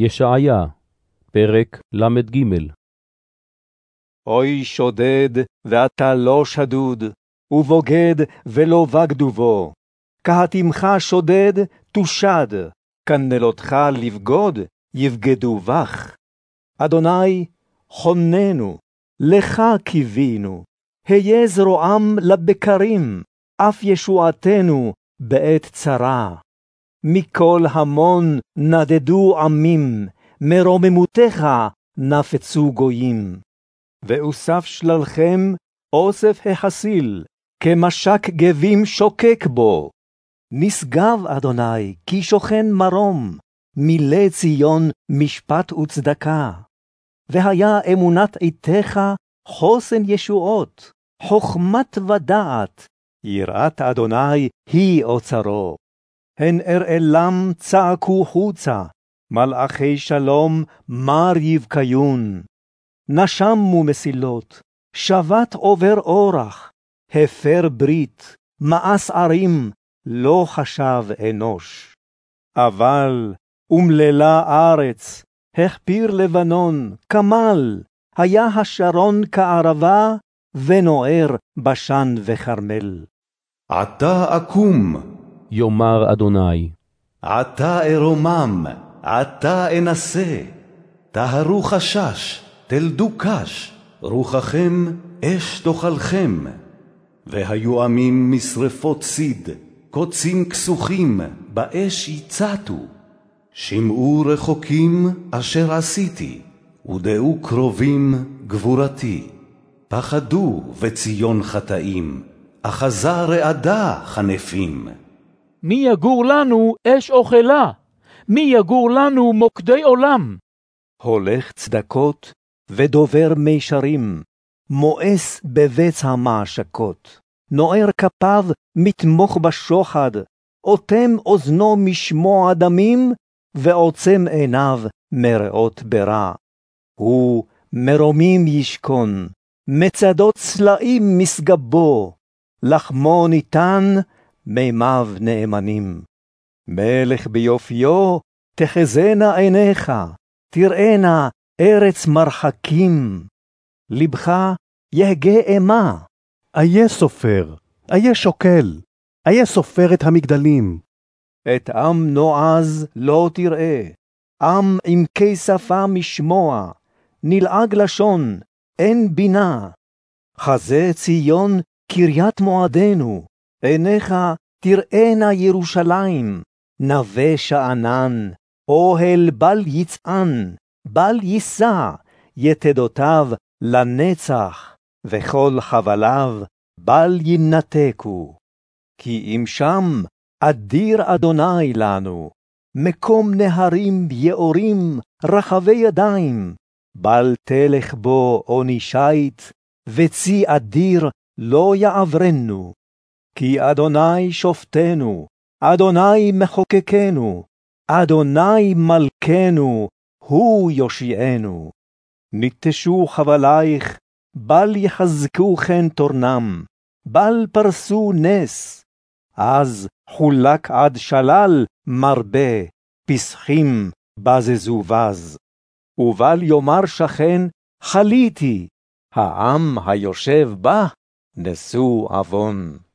ישעיה, פרק ל"ג אוי שודד, ואתה לא שדוד, ובוגד, ולא בגדו בו. כהתימך שודד, תושד, כנלותך לבגוד, יבגדו בך. אדוני, חוננו, לך קיווינו, היה זרועם לבקרים, אף ישועתנו בעת צרה. מכל המון נדדו עמים, מרוממותך נפצו גויים. ואוסף שללכם אוסף החסיל, כמשק גבים שוקק בו. נשגב אדוני, כי שוכן מרום, מילא ציון משפט וצדקה. והיה אמונת עתיך חוסן ישועות, חוכמת ודעת, יראת אדוני היא אוצרו. הן אראלם צעקו חוצה, מלאכי שלום מר יבקיון. נשמו מסילות, שבת עובר אורח, הפר ברית, מאס ערים, לא חשב אנוש. אבל אומללה ארץ, הכפיר לבנון, כמל, היה השרון כערבה, ונוער בשן וכרמל. עתה אקום, יאמר אדוני. עתה ארומם, עתה אנסה. טהרו חשש, תלדו קש, רוחכם אש תאכלכם. והיו עמים משרפות ציד, קוצים כסוכים, באש יצתו. שמעו רחוקים אשר עשיתי, ודעו קרובים גבורתי. פחדו וציון חטאים, אחזה רעדה חנפים. מי יגור לנו אש אוכלה? מי יגור לנו מוקדי עולם? הולך צדקות ודובר מישרים, מואס בבץ המעשקות, נוער כפיו מתמוך בשוחד, אוטם אוזנו משמוע דמים, ועוצם עיניו מראות ברע. הוא מרומים ישכון, מצדות צלעים משגבו, לחמו ניתן, מימיו נאמנים. מלך ביופיו, תחזינה עיניך, תראינה ארץ מרחקים. לבך יהגה אימה. איה סופר, איה שוקל, איה סופר את המגדלים. את עם נועז לא תראה, עם עמקי שפה משמוע, נלעג לשון, אין בינה. חזה ציון קריית מועדנו, עיניך תראינה ירושלים, נווה שאנן, אוהל בל יצען, בל יישא, יתדותיו לנצח, וכל חבליו בל ינתקו. כי אם שם אדיר אדוני לנו, מקום נהרים יאורים רחבי ידיים, בל תלך בו עוני שיט, וצי אדיר לא יעברנו. כי אדוני שופטנו, אדוני מחוקקנו, אדוני מלכנו, הוא יושיענו. ניטשו חבלייך, בל יחזקו כן תורנם, בל פרסו נס. אז חולק עד שלל מרבה, פסחים בזזו בז. ובל יאמר שכן, חליתי, העם היושב בה, נשוא עוון.